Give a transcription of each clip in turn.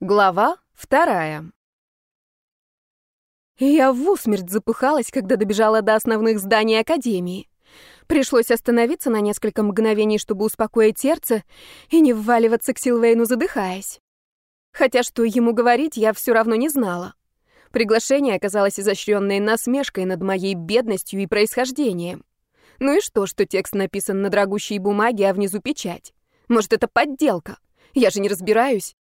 Глава вторая. Я в усмерть запыхалась, когда добежала до основных зданий Академии. Пришлось остановиться на несколько мгновений, чтобы успокоить сердце и не вваливаться к Силвейну, задыхаясь. Хотя что ему говорить, я все равно не знала. Приглашение оказалось изощренной насмешкой над моей бедностью и происхождением. Ну и что, что текст написан на дорогущей бумаге, а внизу печать? Может, это подделка? Я же не разбираюсь.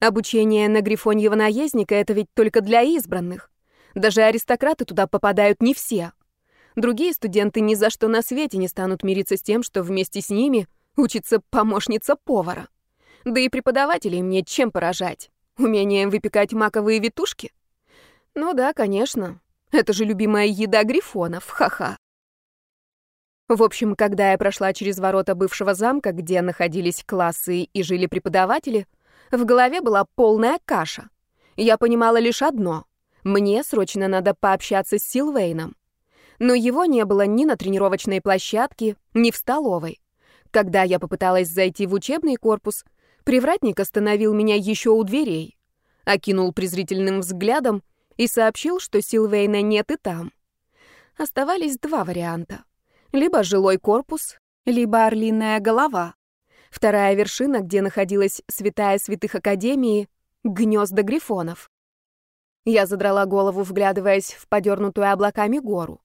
Обучение на грифоньего наездника — это ведь только для избранных. Даже аристократы туда попадают не все. Другие студенты ни за что на свете не станут мириться с тем, что вместе с ними учится помощница повара. Да и преподавателей мне чем поражать? Умением выпекать маковые витушки? Ну да, конечно. Это же любимая еда грифонов, ха-ха. В общем, когда я прошла через ворота бывшего замка, где находились классы и жили преподаватели, в голове была полная каша. Я понимала лишь одно — мне срочно надо пообщаться с Силвейном. Но его не было ни на тренировочной площадке, ни в столовой. Когда я попыталась зайти в учебный корпус, привратник остановил меня еще у дверей, окинул презрительным взглядом и сообщил, что Силвейна нет и там. Оставались два варианта. Либо жилой корпус, либо орлиная голова. Вторая вершина, где находилась святая святых Академии, гнезда грифонов. Я задрала голову, вглядываясь в подернутую облаками гору.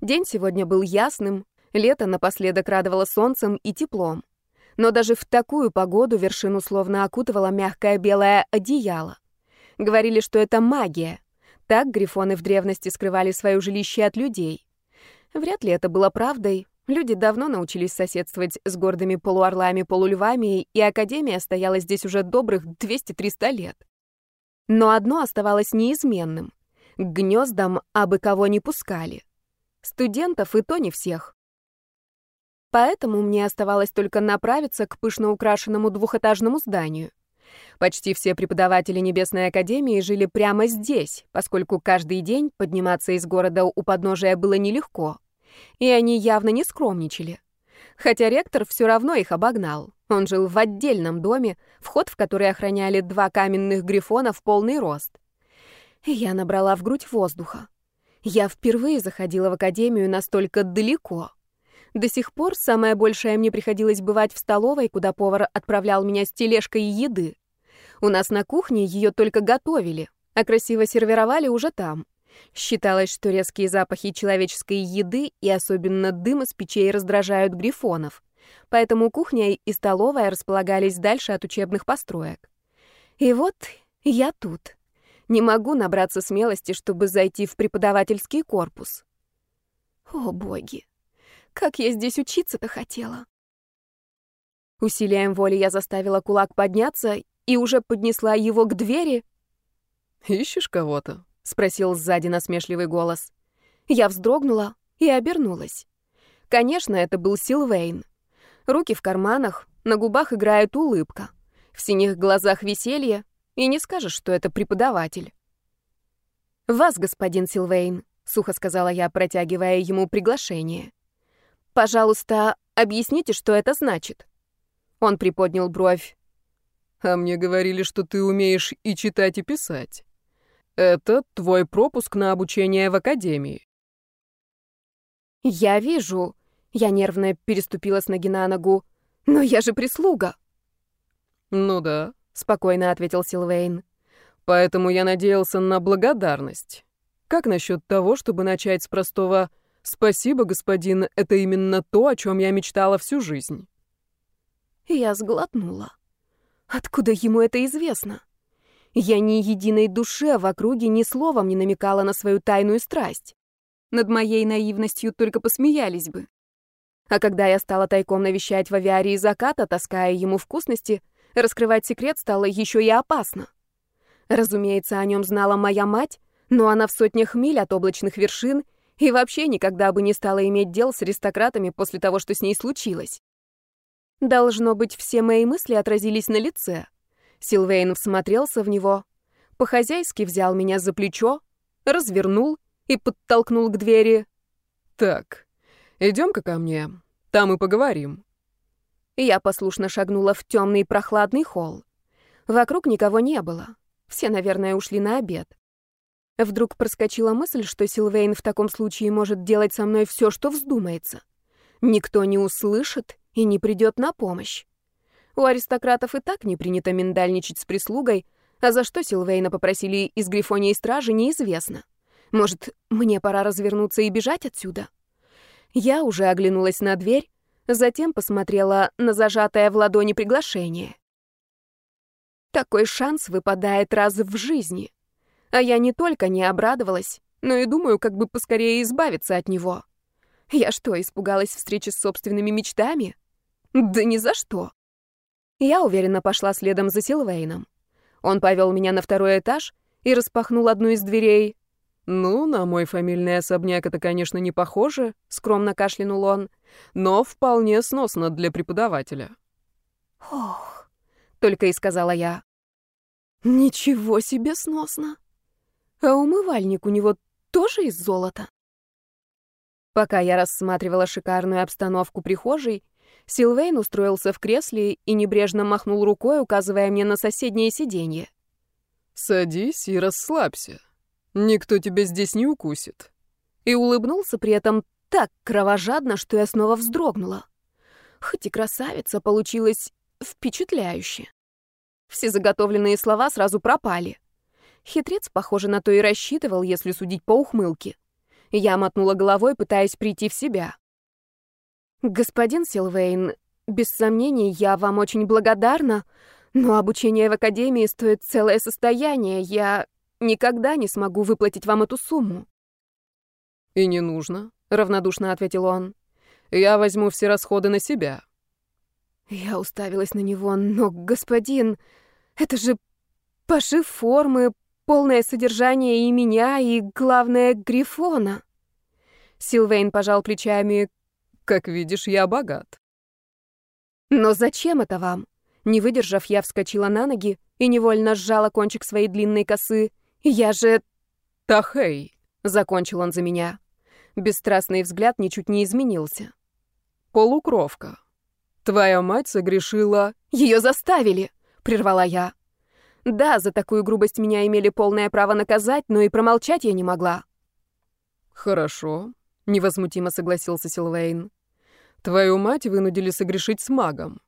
День сегодня был ясным, лето напоследок радовало солнцем и теплом. Но даже в такую погоду вершину словно окутывало мягкое белое одеяло. Говорили, что это магия. Так грифоны в древности скрывали свое жилище от людей. Вряд ли это было правдой, Люди давно научились соседствовать с гордыми полуорлами-полульвами, и Академия стояла здесь уже добрых 200-300 лет. Но одно оставалось неизменным. К гнездам абы кого не пускали. Студентов и то не всех. Поэтому мне оставалось только направиться к пышно украшенному двухэтажному зданию. Почти все преподаватели Небесной Академии жили прямо здесь, поскольку каждый день подниматься из города у подножия было нелегко и они явно не скромничали. Хотя ректор все равно их обогнал. Он жил в отдельном доме, вход в который охраняли два каменных грифона в полный рост. я набрала в грудь воздуха. Я впервые заходила в академию настолько далеко. До сих пор самое большее мне приходилось бывать в столовой, куда повар отправлял меня с тележкой еды. У нас на кухне ее только готовили, а красиво сервировали уже там. Считалось, что резкие запахи человеческой еды и особенно дым из печей раздражают грифонов, поэтому кухня и столовая располагались дальше от учебных построек. И вот я тут. Не могу набраться смелости, чтобы зайти в преподавательский корпус. О, боги! Как я здесь учиться-то хотела! Усилием воли я заставила кулак подняться и уже поднесла его к двери. «Ищешь кого-то?» — спросил сзади насмешливый голос. Я вздрогнула и обернулась. Конечно, это был Силвейн. Руки в карманах, на губах играет улыбка. В синих глазах веселье, и не скажешь, что это преподаватель. «Вас, господин Силвейн», — сухо сказала я, протягивая ему приглашение. «Пожалуйста, объясните, что это значит». Он приподнял бровь. «А мне говорили, что ты умеешь и читать, и писать». Это твой пропуск на обучение в академии. Я вижу. Я нервно переступила с ноги на ногу. Но я же прислуга. Ну да, спокойно ответил Силвейн. Поэтому я надеялся на благодарность. Как насчет того, чтобы начать с простого «Спасибо, господин, это именно то, о чем я мечтала всю жизнь». Я сглотнула. Откуда ему это известно? Я ни единой душе в округе ни словом не намекала на свою тайную страсть. Над моей наивностью только посмеялись бы. А когда я стала тайком навещать в авиарии заката, таская ему вкусности, раскрывать секрет стало еще и опасно. Разумеется, о нем знала моя мать, но она в сотнях миль от облачных вершин и вообще никогда бы не стала иметь дел с аристократами после того, что с ней случилось. Должно быть, все мои мысли отразились на лице. Силвейн всмотрелся в него, по-хозяйски взял меня за плечо, развернул и подтолкнул к двери. «Так, идем-ка ко мне, там и поговорим». Я послушно шагнула в темный прохладный холл. Вокруг никого не было. Все, наверное, ушли на обед. Вдруг проскочила мысль, что Силвейн в таком случае может делать со мной все, что вздумается. Никто не услышит и не придет на помощь. У аристократов и так не принято миндальничать с прислугой, а за что Силвейна попросили из Грифонии стражи, неизвестно. Может, мне пора развернуться и бежать отсюда? Я уже оглянулась на дверь, затем посмотрела на зажатое в ладони приглашение. Такой шанс выпадает раз в жизни. А я не только не обрадовалась, но и думаю, как бы поскорее избавиться от него. Я что, испугалась встречи с собственными мечтами? Да ни за что. Я уверенно пошла следом за Силвейном. Он повел меня на второй этаж и распахнул одну из дверей. «Ну, на мой фамильный особняк это, конечно, не похоже», — скромно кашлянул он, «но вполне сносно для преподавателя». «Ох», — только и сказала я. «Ничего себе сносно!» А умывальник у него тоже из золота. Пока я рассматривала шикарную обстановку прихожей, Силвейн устроился в кресле и небрежно махнул рукой, указывая мне на соседнее сиденье. «Садись и расслабься. Никто тебя здесь не укусит». И улыбнулся при этом так кровожадно, что я снова вздрогнула. Хоть и красавица получилась впечатляюще. Все заготовленные слова сразу пропали. Хитрец, похоже, на то и рассчитывал, если судить по ухмылке. Я мотнула головой, пытаясь прийти в себя. «Господин Силвейн, без сомнений, я вам очень благодарна, но обучение в академии стоит целое состояние. Я никогда не смогу выплатить вам эту сумму». «И не нужно», — равнодушно ответил он. «Я возьму все расходы на себя». Я уставилась на него, но, господин, это же пошив формы, полное содержание и меня, и, главное, Грифона. Силвейн пожал плечами. «Как видишь, я богат». «Но зачем это вам?» Не выдержав, я вскочила на ноги и невольно сжала кончик своей длинной косы. «Я же...» «Тахей», — закончил он за меня. Бесстрастный взгляд ничуть не изменился. «Полукровка. Твоя мать согрешила...» «Ее заставили!» — прервала я. Да, за такую грубость меня имели полное право наказать, но и промолчать я не могла. Хорошо, невозмутимо согласился Силвейн. Твою мать вынудили согрешить с магом.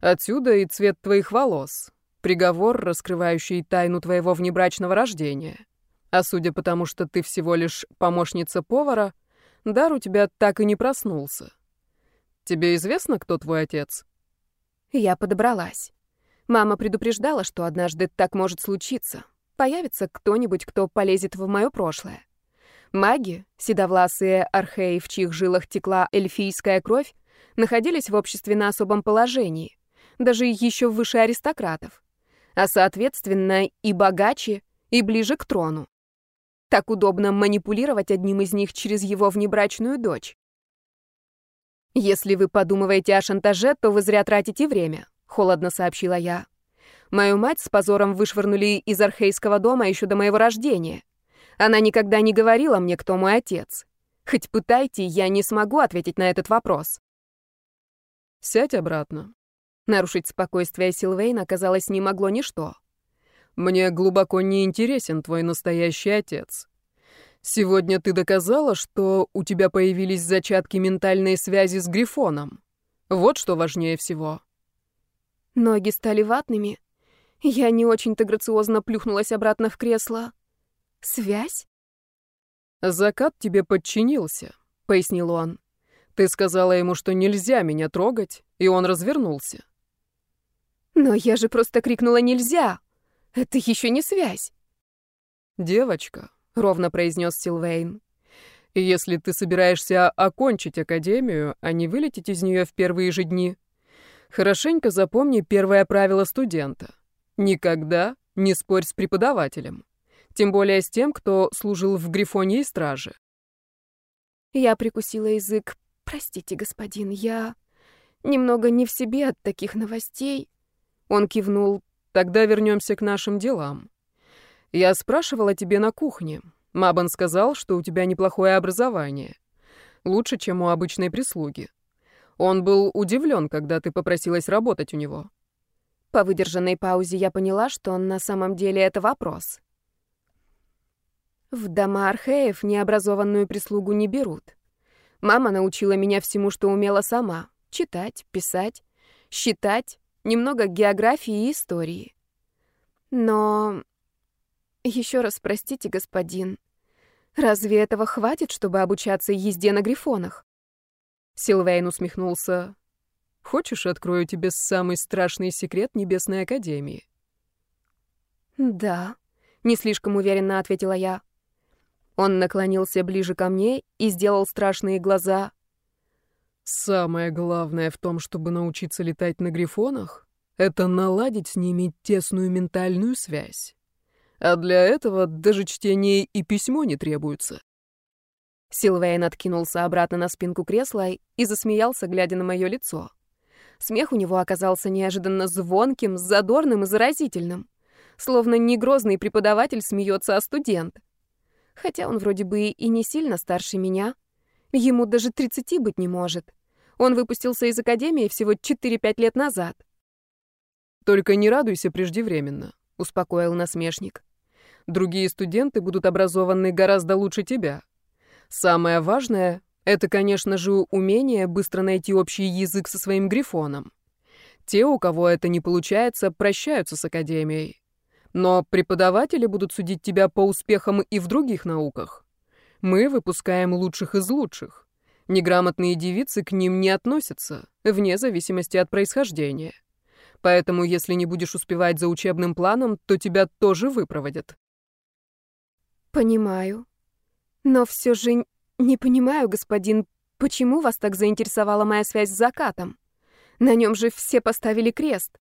Отсюда и цвет твоих волос. Приговор, раскрывающий тайну твоего внебрачного рождения. А судя по тому, что ты всего лишь помощница повара, дар у тебя так и не проснулся. Тебе известно, кто твой отец? Я подобралась. Мама предупреждала, что однажды так может случиться. Появится кто-нибудь, кто полезет в мое прошлое. Маги, седовласые археи, в чьих жилах текла эльфийская кровь, находились в обществе на особом положении, даже еще выше аристократов, а, соответственно, и богаче, и ближе к трону. Так удобно манипулировать одним из них через его внебрачную дочь. Если вы подумываете о шантаже, то вы зря тратите время холодно сообщила я. Мою мать с позором вышвырнули из архейского дома еще до моего рождения. Она никогда не говорила мне, кто мой отец. Хоть пытайте, я не смогу ответить на этот вопрос. Сядь обратно. Нарушить спокойствие Силвейна, оказалось, не могло ничто. Мне глубоко не интересен твой настоящий отец. Сегодня ты доказала, что у тебя появились зачатки ментальной связи с Грифоном. Вот что важнее всего. Ноги стали ватными. Я не очень-то грациозно плюхнулась обратно в кресло. Связь? «Закат тебе подчинился», — пояснил он. «Ты сказала ему, что нельзя меня трогать, и он развернулся». «Но я же просто крикнула «нельзя». Это еще не связь». «Девочка», — ровно произнес Силвейн, «если ты собираешься окончить академию, а не вылететь из нее в первые же дни, Хорошенько запомни первое правило студента. Никогда не спорь с преподавателем. Тем более с тем, кто служил в Грифоне и Страже. Я прикусила язык. Простите, господин, я немного не в себе от таких новостей. Он кивнул. Тогда вернемся к нашим делам. Я спрашивала тебе на кухне. Мабан сказал, что у тебя неплохое образование. Лучше, чем у обычной прислуги. Он был удивлен, когда ты попросилась работать у него. По выдержанной паузе я поняла, что на самом деле это вопрос. В дома археев необразованную прислугу не берут. Мама научила меня всему, что умела сама. Читать, писать, считать, немного географии и истории. Но... Еще раз простите, господин. Разве этого хватит, чтобы обучаться езде на грифонах? Силвейн усмехнулся. Хочешь, открою тебе самый страшный секрет Небесной Академии? Да, не слишком уверенно ответила я. Он наклонился ближе ко мне и сделал страшные глаза. Самое главное в том, чтобы научиться летать на грифонах, это наладить с ними тесную ментальную связь. А для этого даже чтение и письмо не требуются. Силвейн откинулся обратно на спинку кресла и засмеялся, глядя на мое лицо. Смех у него оказался неожиданно звонким, задорным и заразительным. Словно не грозный преподаватель смеется, а студент. Хотя он вроде бы и не сильно старше меня. Ему даже 30 быть не может. Он выпустился из академии всего 4-5 лет назад. «Только не радуйся преждевременно», — успокоил насмешник. «Другие студенты будут образованы гораздо лучше тебя. Самое важное — это, конечно же, умение быстро найти общий язык со своим грифоном. Те, у кого это не получается, прощаются с академией. Но преподаватели будут судить тебя по успехам и в других науках. Мы выпускаем лучших из лучших. Неграмотные девицы к ним не относятся, вне зависимости от происхождения. Поэтому, если не будешь успевать за учебным планом, то тебя тоже выпроводят. Понимаю. Но все же не понимаю, господин, почему вас так заинтересовала моя связь с закатом? На нем же все поставили крест.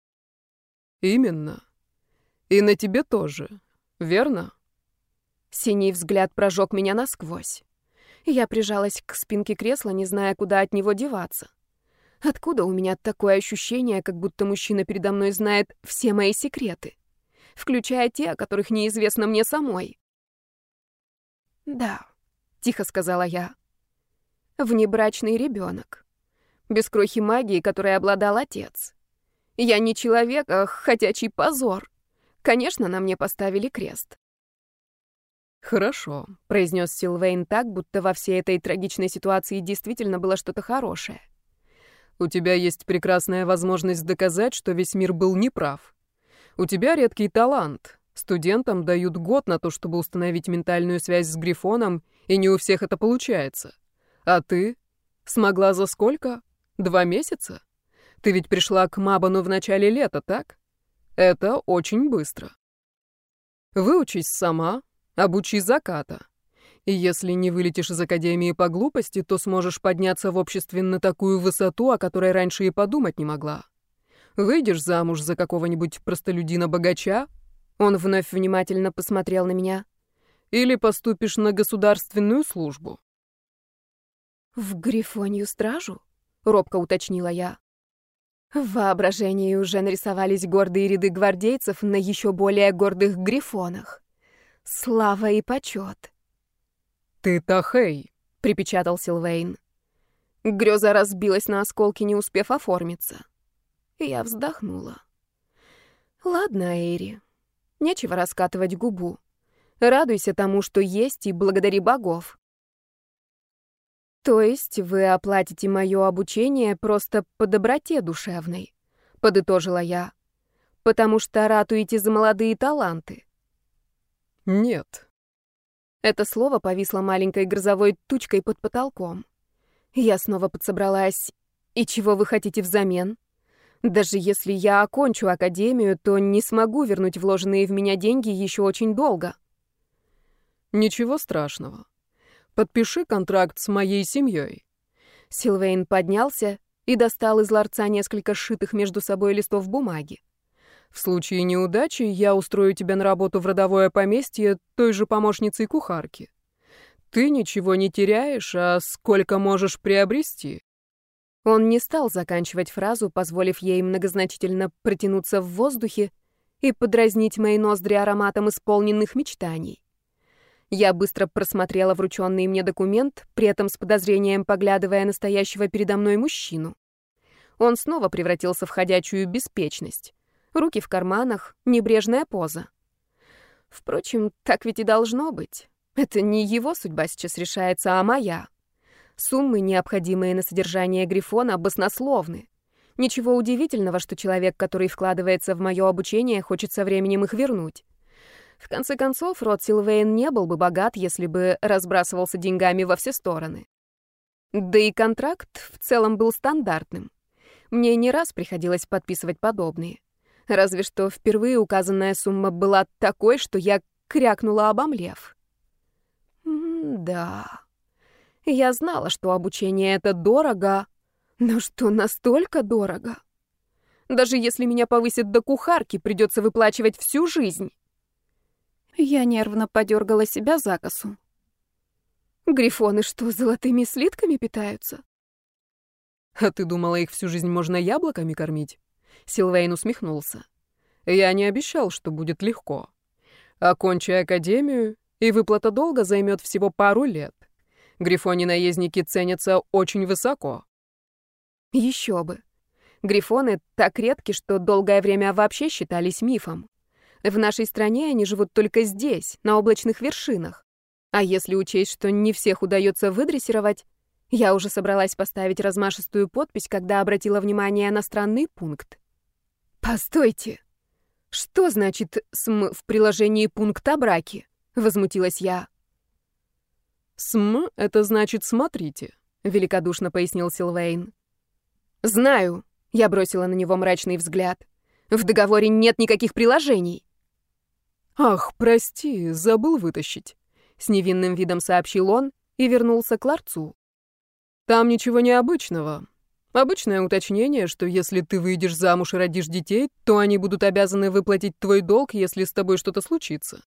Именно. И на тебе тоже, верно? Синий взгляд прожег меня насквозь. Я прижалась к спинке кресла, не зная, куда от него деваться. Откуда у меня такое ощущение, как будто мужчина передо мной знает все мои секреты, включая те, о которых неизвестно мне самой? «Да», — тихо сказала я. «Внебрачный ребенок, без крохи магии, которой обладал отец. Я не человек, а хотячий позор. Конечно, на мне поставили крест. «Хорошо», — произнес Силвейн так, будто во всей этой трагичной ситуации действительно было что-то хорошее. «У тебя есть прекрасная возможность доказать, что весь мир был неправ. У тебя редкий талант. Студентам дают год на то, чтобы установить ментальную связь с Грифоном, и не у всех это получается. А ты? Смогла за сколько? Два месяца? Ты ведь пришла к Мабану в начале лета, так?» Это очень быстро. Выучись сама, обучи заката. И если не вылетишь из академии по глупости, то сможешь подняться в обществе на такую высоту, о которой раньше и подумать не могла. Выйдешь замуж за какого-нибудь простолюдина-богача, он вновь внимательно посмотрел на меня, или поступишь на государственную службу. «В Грифонию стражу?» — робко уточнила я. В воображении уже нарисовались гордые ряды гвардейцев на еще более гордых грифонах. Слава и почет. «Ты Тахей», — припечатал Силвейн. Греза разбилась на осколки, не успев оформиться. Я вздохнула. «Ладно, Эйри, нечего раскатывать губу. Радуйся тому, что есть, и благодари богов. То есть вы оплатите мое обучение просто по доброте душевной, подытожила я. Потому что ратуете за молодые таланты. Нет. Это слово повисло маленькой грозовой тучкой под потолком. Я снова подсобралась. И чего вы хотите взамен? Даже если я окончу академию, то не смогу вернуть вложенные в меня деньги еще очень долго. Ничего страшного. Подпиши контракт с моей семьей. Силвейн поднялся и достал из ларца несколько сшитых между собой листов бумаги. В случае неудачи я устрою тебя на работу в родовое поместье той же помощницей кухарки. Ты ничего не теряешь, а сколько можешь приобрести. Он не стал заканчивать фразу, позволив ей многозначительно протянуться в воздухе и подразнить мои ноздри ароматом исполненных мечтаний. Я быстро просмотрела врученный мне документ, при этом с подозрением поглядывая на стоящего передо мной мужчину. Он снова превратился в ходячую беспечность. Руки в карманах, небрежная поза. Впрочем, так ведь и должно быть. Это не его судьба сейчас решается, а моя. Суммы, необходимые на содержание Грифона, баснословны. Ничего удивительного, что человек, который вкладывается в мое обучение, хочет со временем их вернуть. В конце концов, род Силвейн не был бы богат, если бы разбрасывался деньгами во все стороны. Да и контракт в целом был стандартным. Мне не раз приходилось подписывать подобные. Разве что впервые указанная сумма была такой, что я крякнула, обомлев. М-да. Я знала, что обучение — это дорого, но что настолько дорого? Даже если меня повысят до кухарки, придется выплачивать всю жизнь. Я нервно подергала себя за косу. Грифоны что, золотыми слитками питаются? А ты думала, их всю жизнь можно яблоками кормить? Силвейн усмехнулся. Я не обещал, что будет легко. Окончи академию, и выплата долга займет всего пару лет. Грифони-наездники ценятся очень высоко. Еще бы. Грифоны так редки, что долгое время вообще считались мифом. В нашей стране они живут только здесь, на облачных вершинах. А если учесть, что не всех удается выдрессировать, я уже собралась поставить размашистую подпись, когда обратила внимание на странный пункт. «Постойте! Что значит «см» в приложении пункт о браке?» — возмутилась я. «См» — это значит «смотрите», — великодушно пояснил Силвейн. «Знаю», — я бросила на него мрачный взгляд. «В договоре нет никаких приложений». «Ах, прости, забыл вытащить», — с невинным видом сообщил он и вернулся к ларцу. «Там ничего необычного. Обычное уточнение, что если ты выйдешь замуж и родишь детей, то они будут обязаны выплатить твой долг, если с тобой что-то случится».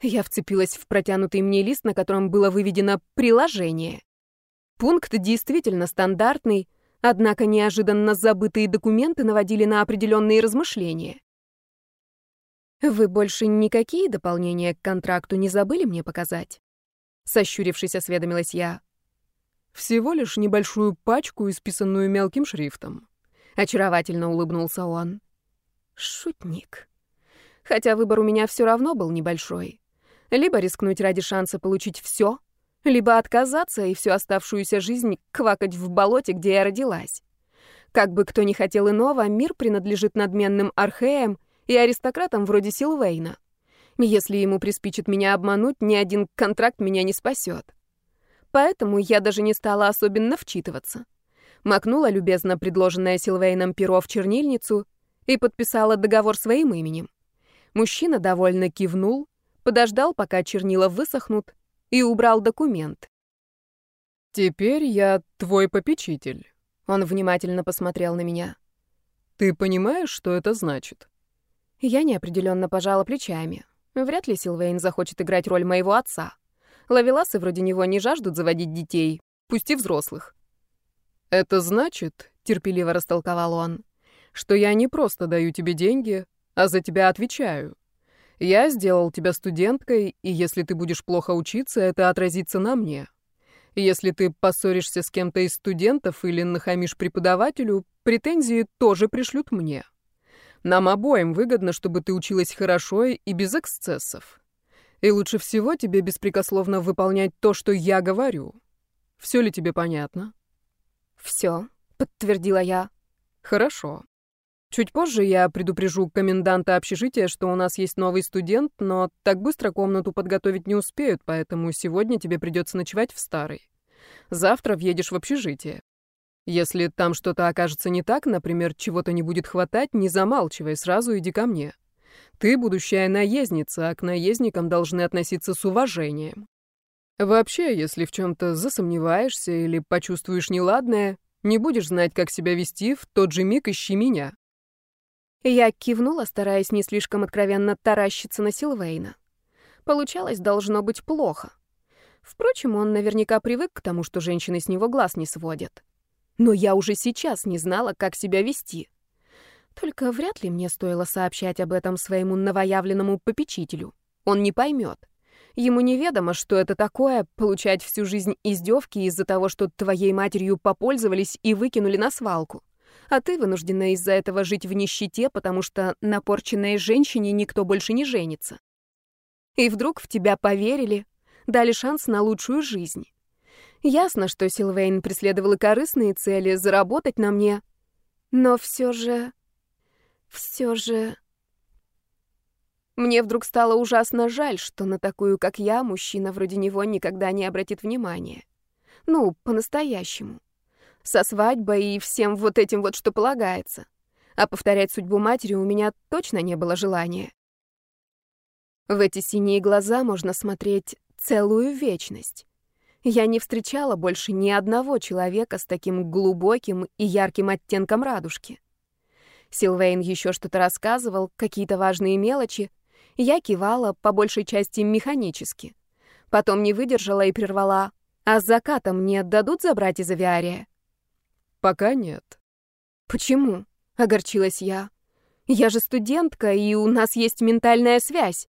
Я вцепилась в протянутый мне лист, на котором было выведено «приложение». Пункт действительно стандартный, однако неожиданно забытые документы наводили на определенные размышления. «Вы больше никакие дополнения к контракту не забыли мне показать?» Сощурившись, осведомилась я. «Всего лишь небольшую пачку, исписанную мелким шрифтом». Очаровательно улыбнулся он. «Шутник. Хотя выбор у меня все равно был небольшой. Либо рискнуть ради шанса получить все, либо отказаться и всю оставшуюся жизнь квакать в болоте, где я родилась. Как бы кто ни хотел иного, мир принадлежит надменным археям, и аристократам вроде Силвейна. Если ему приспичит меня обмануть, ни один контракт меня не спасет. Поэтому я даже не стала особенно вчитываться. Макнула любезно предложенное Силвейном перо в чернильницу и подписала договор своим именем. Мужчина довольно кивнул, подождал, пока чернила высохнут, и убрал документ. «Теперь я твой попечитель». Он внимательно посмотрел на меня. «Ты понимаешь, что это значит?» Я неопределенно пожала плечами. Вряд ли Силвейн захочет играть роль моего отца. Лавеласы вроде него не жаждут заводить детей, пусть и взрослых. «Это значит, — терпеливо растолковал он, — что я не просто даю тебе деньги, а за тебя отвечаю. Я сделал тебя студенткой, и если ты будешь плохо учиться, это отразится на мне. Если ты поссоришься с кем-то из студентов или нахамишь преподавателю, претензии тоже пришлют мне. Нам обоим выгодно, чтобы ты училась хорошо и без эксцессов. И лучше всего тебе беспрекословно выполнять то, что я говорю. Все ли тебе понятно? Все, подтвердила я. Хорошо. Чуть позже я предупрежу коменданта общежития, что у нас есть новый студент, но так быстро комнату подготовить не успеют, поэтому сегодня тебе придется ночевать в старой. Завтра въедешь в общежитие. Если там что-то окажется не так, например, чего-то не будет хватать, не замалчивай, сразу иди ко мне. Ты будущая наездница, а к наездникам должны относиться с уважением. Вообще, если в чем-то засомневаешься или почувствуешь неладное, не будешь знать, как себя вести, в тот же миг ищи меня. Я кивнула, стараясь не слишком откровенно таращиться на Силвейна. Получалось, должно быть плохо. Впрочем, он наверняка привык к тому, что женщины с него глаз не сводят. Но я уже сейчас не знала, как себя вести. Только вряд ли мне стоило сообщать об этом своему новоявленному попечителю. Он не поймет. Ему неведомо, что это такое — получать всю жизнь издевки из-за того, что твоей матерью попользовались и выкинули на свалку. а ты вынуждена из-за этого жить в нищете, потому что на порченной женщине никто больше не женится. И вдруг в тебя поверили, дали шанс на лучшую жизнь. Ясно, что Силвейн преследовал корыстные цели, заработать на мне, но все же... все же... Мне вдруг стало ужасно жаль, что на такую, как я, мужчина вроде него никогда не обратит внимания. Ну, по-настоящему. Со свадьбой и всем вот этим вот, что полагается. А повторять судьбу матери у меня точно не было желания. В эти синие глаза можно смотреть целую вечность. Я не встречала больше ни одного человека с таким глубоким и ярким оттенком радужки. Силвейн еще что-то рассказывал, какие-то важные мелочи, я кивала, по большей части механически. Потом не выдержала и прервала. «А с закатом не отдадут забрать из авиария?» «Пока нет». «Почему?» — огорчилась я. «Я же студентка, и у нас есть ментальная связь».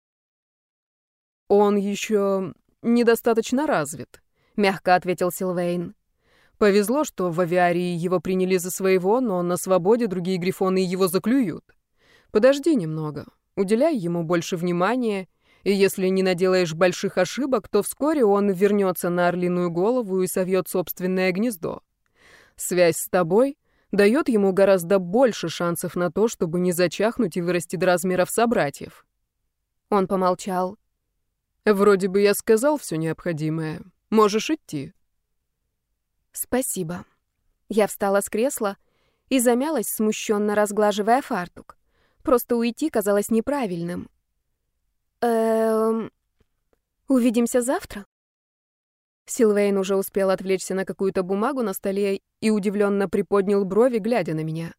«Он еще недостаточно развит», — мягко ответил Силвейн. «Повезло, что в авиарии его приняли за своего, но на свободе другие грифоны его заклюют. Подожди немного, Уделяй ему больше внимания, и если не наделаешь больших ошибок, то вскоре он вернется на орлиную голову и совьет собственное гнездо. Связь с тобой дает ему гораздо больше шансов на то, чтобы не зачахнуть и вырасти до размеров собратьев. Он помолчал. Вроде бы я сказал все необходимое. Можешь идти. Спасибо. Я встала с кресла и замялась, смущенно разглаживая фартук. Просто уйти казалось неправильным. Эм... Увидимся завтра? Силвейн уже успел отвлечься на какую-то бумагу на столе и удивленно приподнял брови, глядя на меня.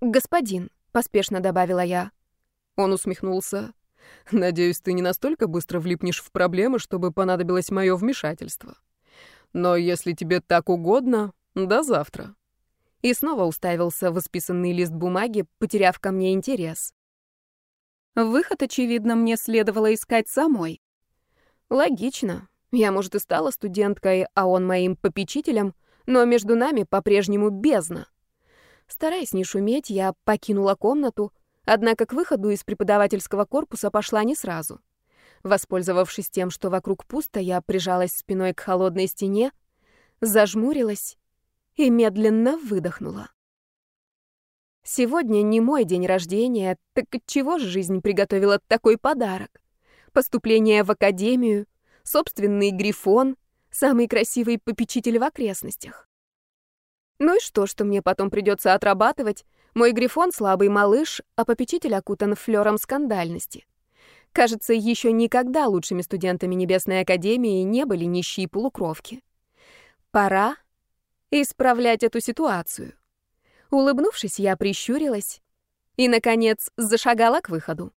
«Господин», — поспешно добавила я. Он усмехнулся. «Надеюсь, ты не настолько быстро влипнешь в проблемы, чтобы понадобилось мое вмешательство. Но если тебе так угодно, до завтра» и снова уставился в исписанный лист бумаги, потеряв ко мне интерес. Выход, очевидно, мне следовало искать самой. Логично. Я, может, и стала студенткой, а он моим попечителем, но между нами по-прежнему бездна. Стараясь не шуметь, я покинула комнату, однако к выходу из преподавательского корпуса пошла не сразу. Воспользовавшись тем, что вокруг пусто, я прижалась спиной к холодной стене, зажмурилась и медленно выдохнула. Сегодня не мой день рождения, так чего же жизнь приготовила такой подарок? Поступление в академию, собственный грифон, самый красивый попечитель в окрестностях. Ну и что, что мне потом придется отрабатывать? Мой грифон — слабый малыш, а попечитель окутан флером скандальности. Кажется, еще никогда лучшими студентами Небесной Академии не были нищие полукровки. Пора исправлять эту ситуацию. Улыбнувшись, я прищурилась и, наконец, зашагала к выходу.